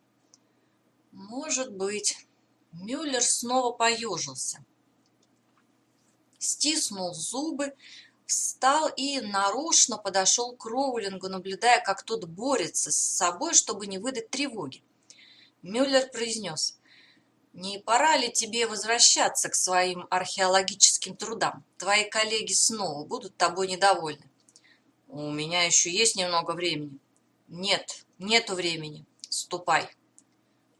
S1: Может быть. Мюллер снова поежился. Стиснул зубы, встал и нарочно подошел к Роулингу, наблюдая, как тот борется с собой, чтобы не выдать тревоги. Мюллер произнес, «Не пора ли тебе возвращаться к своим археологическим трудам? Твои коллеги снова будут тобой недовольны». «У меня еще есть немного времени». «Нет, нету времени. Ступай».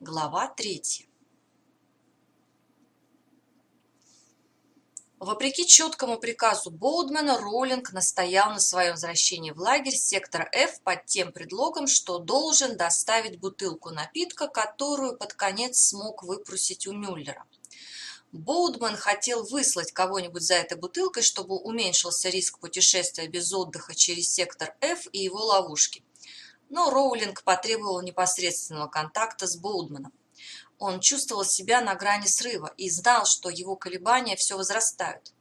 S1: Глава третья. Вопреки четкому приказу Боудмана, Роулинг настоял на своем возвращении в лагерь сектора F под тем предлогом, что должен доставить бутылку напитка, которую под конец смог выпросить у Мюллера. Боудман хотел выслать кого-нибудь за этой бутылкой, чтобы уменьшился риск путешествия без отдыха через сектор F и его ловушки. Но Роулинг потребовал непосредственного контакта с Боудманом. Он чувствовал себя на грани срыва и знал, что его колебания все возрастают.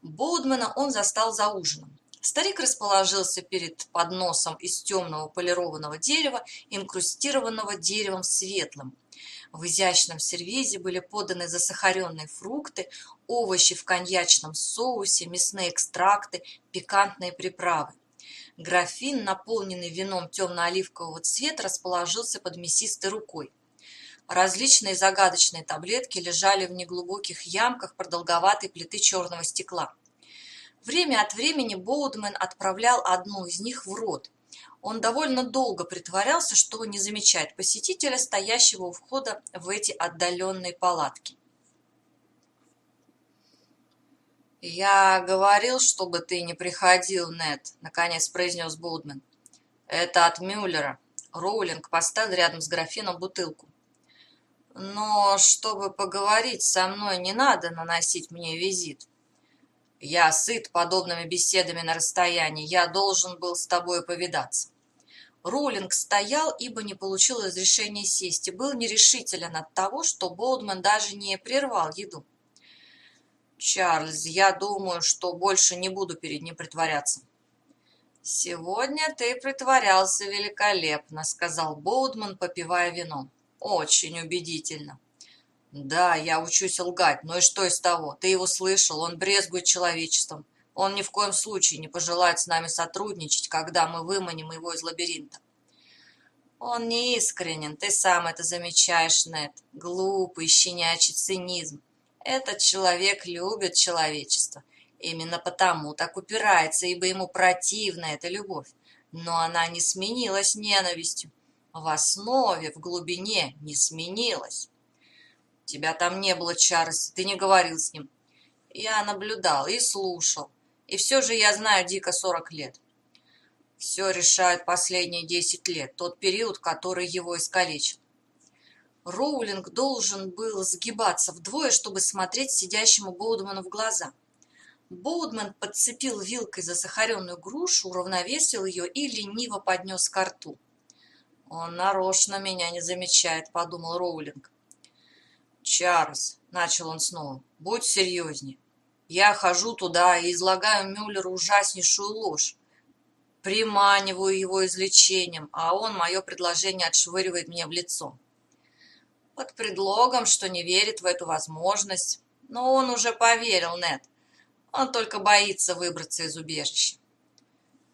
S1: Боудмана он застал за ужином. Старик расположился перед подносом из темного полированного дерева, инкрустированного деревом светлым. В изящном сервизе были поданы засахаренные фрукты, овощи в коньячном соусе, мясные экстракты, пикантные приправы. Графин, наполненный вином темно-оливкового цвета, расположился под мясистой рукой. Различные загадочные таблетки лежали в неглубоких ямках продолговатой плиты черного стекла. Время от времени Боудмен отправлял одну из них в рот. Он довольно долго притворялся, что не замечает посетителя, стоящего у входа в эти отдаленные палатки. «Я говорил, чтобы ты не приходил, Нед», — наконец произнес Боудмен. «Это от Мюллера». Роулинг поставил рядом с графином бутылку. Но чтобы поговорить со мной, не надо наносить мне визит. Я сыт подобными беседами на расстоянии, я должен был с тобой повидаться. Роулинг стоял, ибо не получил разрешения сесть, и был нерешителен от того, что Болдман даже не прервал еду. «Чарльз, я думаю, что больше не буду перед ним притворяться». «Сегодня ты притворялся великолепно», — сказал Боудман, попивая вино. Очень убедительно. Да, я учусь лгать, но и что из того? Ты его слышал, он брезгует человечеством. Он ни в коем случае не пожелает с нами сотрудничать, когда мы выманим его из лабиринта. Он не искренен, ты сам это замечаешь, Нед. Глупый, щенячий цинизм. Этот человек любит человечество. Именно потому так упирается, ибо ему противна эта любовь. Но она не сменилась ненавистью в основе, в глубине не сменилось. Тебя там не было, Чарльз, ты не говорил с ним. Я наблюдал и слушал, и все же я знаю Дика сорок лет. Все решают последние десять лет, тот период, который его искалечил. Роулинг должен был сгибаться вдвое, чтобы смотреть сидящему Боудману в глаза. Боудман подцепил вилкой засахаренную грушу, уравновесил ее и лениво поднес ко рту. «Он нарочно меня не замечает», — подумал Роулинг. «Чарльз», — начал он снова, — «будь серьезнее. Я хожу туда и излагаю Мюллеру ужаснейшую ложь. Приманиваю его излечением, а он мое предложение отшвыривает мне в лицо. Под предлогом, что не верит в эту возможность. Но он уже поверил, Нед. Он только боится выбраться из убежища.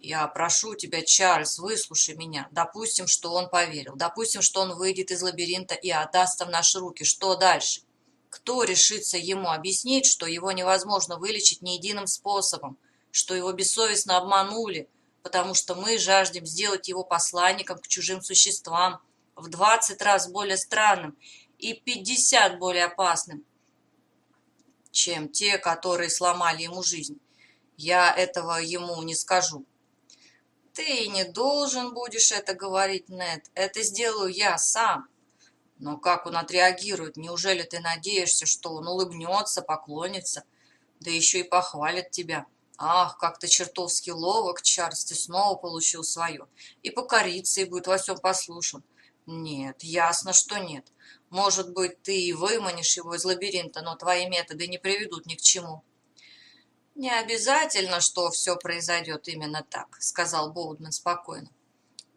S1: Я прошу тебя, Чарльз, выслушай меня. Допустим, что он поверил. Допустим, что он выйдет из лабиринта и отдастся в наши руки. Что дальше? Кто решится ему объяснить, что его невозможно вылечить ни единым способом, что его бессовестно обманули, потому что мы жаждем сделать его посланником к чужим существам, в двадцать раз более странным и пятьдесят более опасным, чем те, которые сломали ему жизнь. Я этого ему не скажу. Ты не должен будешь это говорить, Нед. Это сделаю я сам. Но как он отреагирует? Неужели ты надеешься, что он улыбнется, поклонится, да еще и похвалит тебя? Ах, как ты чертовски ловок, Чарльз, ты снова получил свое. И покорится, и будет во всем послушан. Нет, ясно, что нет. Может быть, ты и выманишь его из лабиринта, но твои методы не приведут ни к чему. Не обязательно, что все произойдет именно так, сказал Боудман спокойно.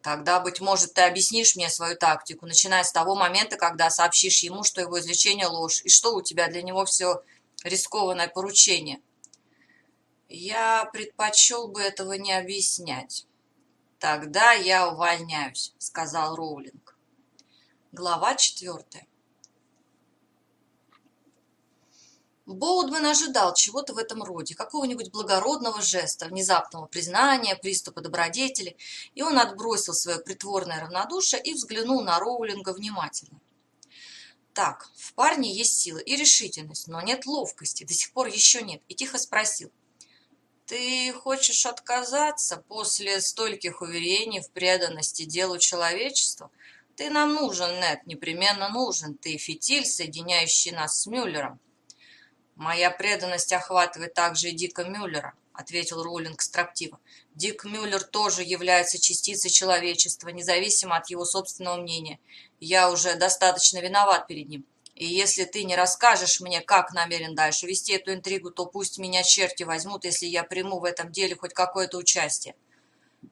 S1: Тогда, быть может, ты объяснишь мне свою тактику, начиная с того момента, когда сообщишь ему, что его извлечение ложь, и что у тебя для него все рискованное поручение. Я предпочел бы этого не объяснять. Тогда я увольняюсь, сказал Роулинг. Глава четвертая. Боудман ожидал чего-то в этом роде, какого-нибудь благородного жеста, внезапного признания, приступа добродетели, и он отбросил свое притворное равнодушие и взглянул на Роулинга внимательно. Так, в парне есть сила и решительность, но нет ловкости, до сих пор еще нет, и тихо спросил. Ты хочешь отказаться после стольких уверений в преданности делу человечества? Ты нам нужен, Нет, непременно нужен, ты фитиль, соединяющий нас с Мюллером. «Моя преданность охватывает также и Дика Мюллера», — ответил Роулинг строптиво. «Дик Мюллер тоже является частицей человечества, независимо от его собственного мнения. Я уже достаточно виноват перед ним. И если ты не расскажешь мне, как намерен дальше вести эту интригу, то пусть меня черти возьмут, если я приму в этом деле хоть какое-то участие».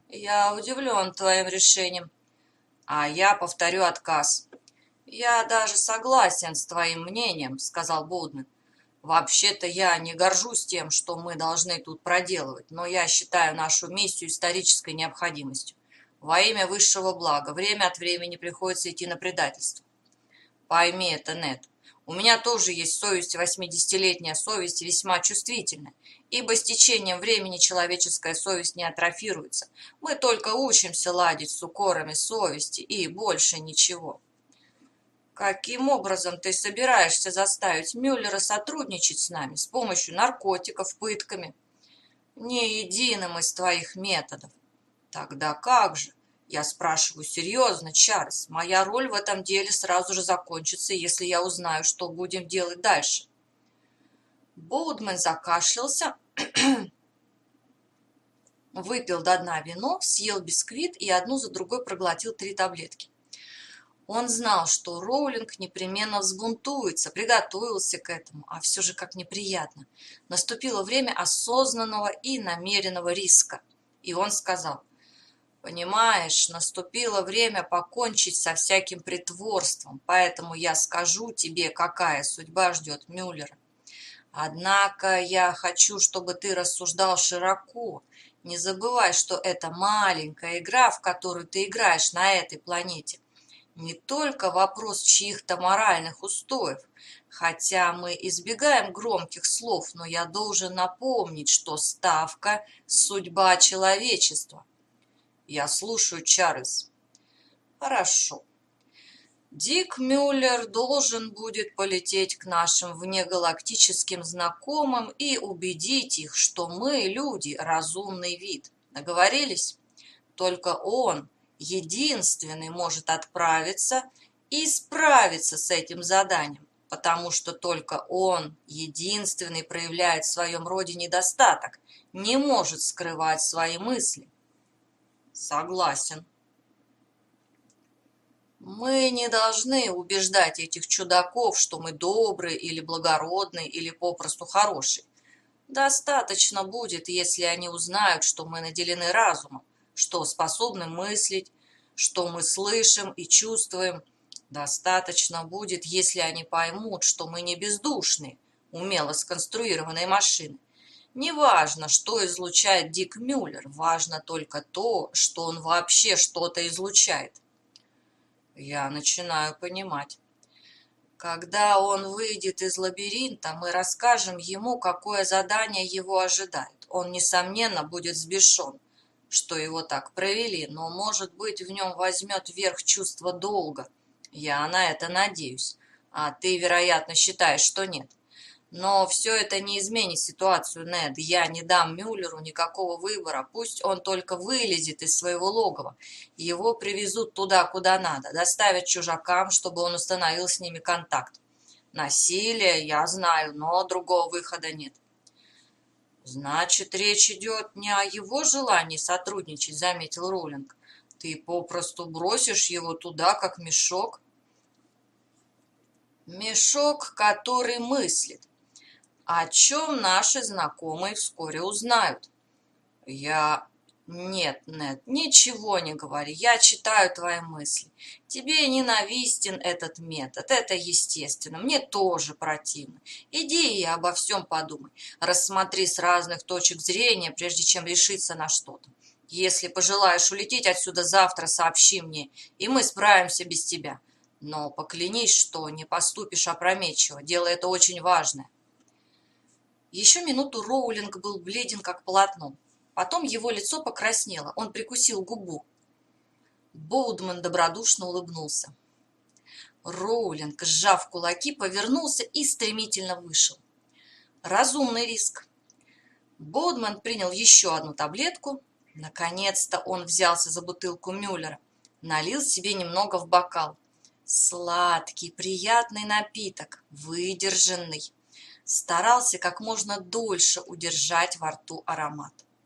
S1: «Я удивлен твоим решением». «А я повторю отказ». «Я даже согласен с твоим мнением», — сказал Болдман. Вообще-то я не горжусь тем, что мы должны тут проделывать, но я считаю нашу миссию исторической необходимостью. Во имя высшего блага время от времени приходится идти на предательство. Пойми это, Нед. У меня тоже есть совесть, восьмидесятилетняя совесть, весьма чувствительная, ибо с течением времени человеческая совесть не атрофируется. Мы только учимся ладить с укорами совести и больше ничего. Каким образом ты собираешься заставить Мюллера сотрудничать с нами с помощью наркотиков, пытками? Не единым из твоих методов. Тогда как же? Я спрашиваю серьезно, Чарльз. Моя роль в этом деле сразу же закончится, если я узнаю, что будем делать дальше. Боудман закашлялся, выпил до дна вино, съел бисквит и одну за другой проглотил три таблетки. Он знал, что Роулинг непременно взбунтуется, приготовился к этому, а все же как неприятно. Наступило время осознанного и намеренного риска. И он сказал, «Понимаешь, наступило время покончить со всяким притворством, поэтому я скажу тебе, какая судьба ждет Мюллера. Однако я хочу, чтобы ты рассуждал широко. Не забывай, что это маленькая игра, в которую ты играешь на этой планете» не только вопрос чьих-то моральных устоев, хотя мы избегаем громких слов, но я должен напомнить, что ставка – судьба человечества. Я слушаю, Чарльз. Хорошо. Дик Мюллер должен будет полететь к нашим внегалактическим знакомым и убедить их, что мы, люди, разумный вид. Договорились? Только он единственный может отправиться и справиться с этим заданием, потому что только он, единственный, проявляет в своем роде недостаток, не может скрывать свои мысли. Согласен. Мы не должны убеждать этих чудаков, что мы добрые или благородные или попросту хорошие. Достаточно будет, если они узнают, что мы наделены разумом, что способны мыслить, что мы слышим и чувствуем. Достаточно будет, если они поймут, что мы не бездушные, умело сконструированные машины. Неважно, что излучает Дик Мюллер, важно только то, что он вообще что-то излучает. Я начинаю понимать. Когда он выйдет из лабиринта, мы расскажем ему, какое задание его ожидает. Он, несомненно, будет сбешен что его так провели, но, может быть, в нем возьмет верх чувство долга. Я на это надеюсь. А ты, вероятно, считаешь, что нет. Но все это не изменит ситуацию, Нед. Я не дам Мюллеру никакого выбора. Пусть он только вылезет из своего логова. Его привезут туда, куда надо. Доставят чужакам, чтобы он установил с ними контакт. Насилие, я знаю, но другого выхода нет. Значит, речь идет не о его желании сотрудничать, заметил Роулинг. Ты попросту бросишь его туда, как мешок. Мешок, который мыслит. О чем наши знакомые вскоре узнают. Я нет, Нет, ничего не говори. Я читаю твои мысли. Тебе ненавистен этот метод. Это естественно. Мне тоже противно. Иди и обо всем подумай. Рассмотри с разных точек зрения, прежде чем решиться на что-то. Если пожелаешь улететь отсюда завтра, сообщи мне, и мы справимся без тебя. Но поклянись, что не поступишь опрометчиво. Дело это очень важное. Еще минуту Роулинг был бледен, как полотно. Потом его лицо покраснело, он прикусил губу. Боудман добродушно улыбнулся. Роулинг, сжав кулаки, повернулся и стремительно вышел. Разумный риск. Боудман принял еще одну таблетку. Наконец-то он взялся за бутылку Мюллера, налил себе немного в бокал. Сладкий, приятный напиток, выдержанный. Старался как можно дольше удержать во рту аромат.